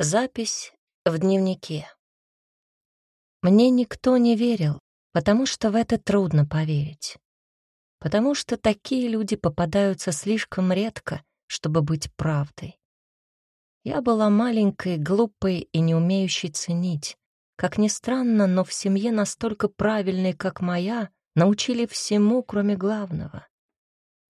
Запись в дневнике. Мне никто не верил, потому что в это трудно поверить. Потому что такие люди попадаются слишком редко, чтобы быть правдой. Я была маленькой, глупой и не умеющей ценить. Как ни странно, но в семье настолько правильной, как моя, научили всему, кроме главного.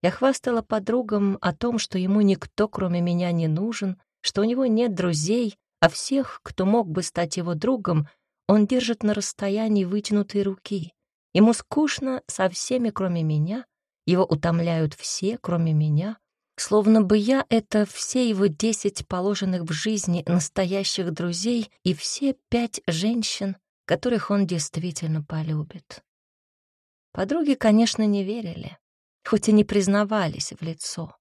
Я хвастала подругам о том, что ему никто, кроме меня, не нужен, что у него нет друзей, а всех, кто мог бы стать его другом, он держит на расстоянии вытянутой руки. Ему скучно со всеми, кроме меня, его утомляют все, кроме меня, словно бы я — это все его десять положенных в жизни настоящих друзей и все пять женщин, которых он действительно полюбит. Подруги, конечно, не верили, хоть и не признавались в лицо.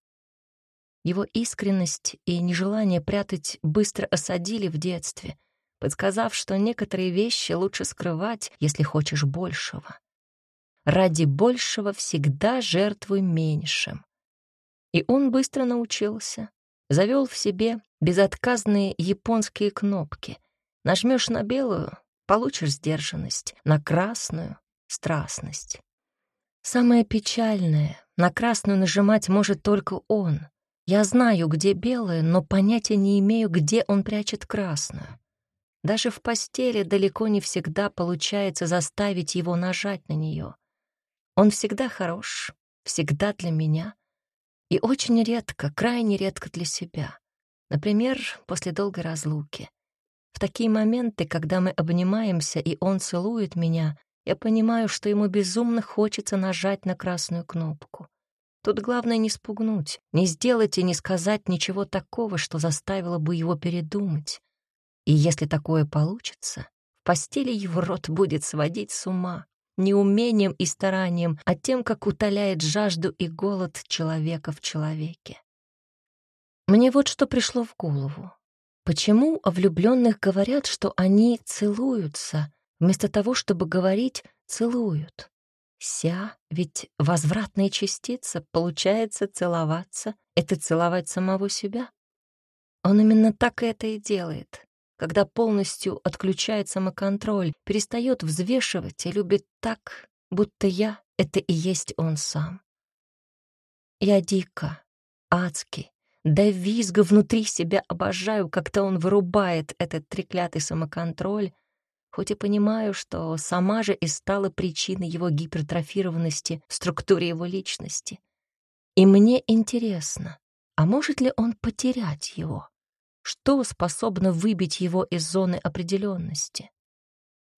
Его искренность и нежелание прятать быстро осадили в детстве, подсказав, что некоторые вещи лучше скрывать, если хочешь большего. Ради большего всегда жертвуй меньшим. И он быстро научился. Завел в себе безотказные японские кнопки. Нажмешь на белую — получишь сдержанность, на красную — страстность. Самое печальное — на красную нажимать может только он, я знаю, где белое, но понятия не имею, где он прячет красную. Даже в постели далеко не всегда получается заставить его нажать на нее. Он всегда хорош, всегда для меня. И очень редко, крайне редко для себя. Например, после долгой разлуки. В такие моменты, когда мы обнимаемся, и он целует меня, я понимаю, что ему безумно хочется нажать на красную кнопку. Тут главное не спугнуть, не сделать и не сказать ничего такого, что заставило бы его передумать. И если такое получится, в постели его рот будет сводить с ума, не умением и старанием, а тем, как утоляет жажду и голод человека в человеке. Мне вот что пришло в голову. Почему о влюбленных говорят, что они целуются, вместо того, чтобы говорить «целуют»? Ся, ведь возвратная частица, получается целоваться — это целовать самого себя. Он именно так это и делает, когда полностью отключает самоконтроль, перестает взвешивать и любит так, будто я — это и есть он сам. Я дико, адски, до визга внутри себя обожаю, когда он вырубает этот треклятый самоконтроль, хоть и понимаю, что сама же и стала причиной его гипертрофированности в структуре его личности. И мне интересно, а может ли он потерять его? Что способно выбить его из зоны определенности?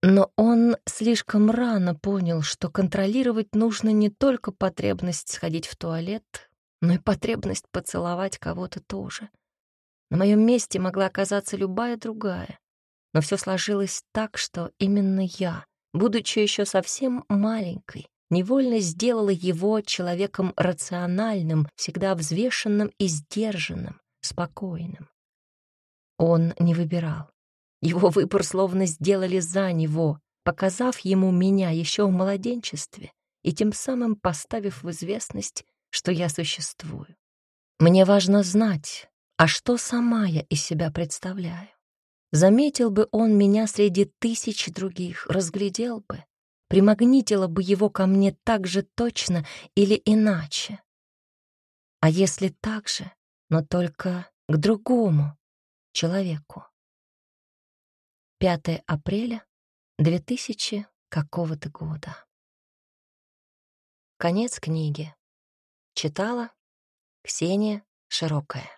Но он слишком рано понял, что контролировать нужно не только потребность сходить в туалет, но и потребность поцеловать кого-то тоже. На моем месте могла оказаться любая другая. Но все сложилось так, что именно я, будучи еще совсем маленькой, невольно сделала его человеком рациональным, всегда взвешенным и сдержанным, спокойным. Он не выбирал. Его выбор словно сделали за него, показав ему меня еще в младенчестве и тем самым поставив в известность, что я существую. Мне важно знать, а что сама я из себя представляю. Заметил бы он меня среди тысяч других, разглядел бы, примагнитило бы его ко мне так же точно или иначе. А если так же, но только к другому человеку? 5 апреля 2000 какого-то года. Конец книги. Читала Ксения Широкая.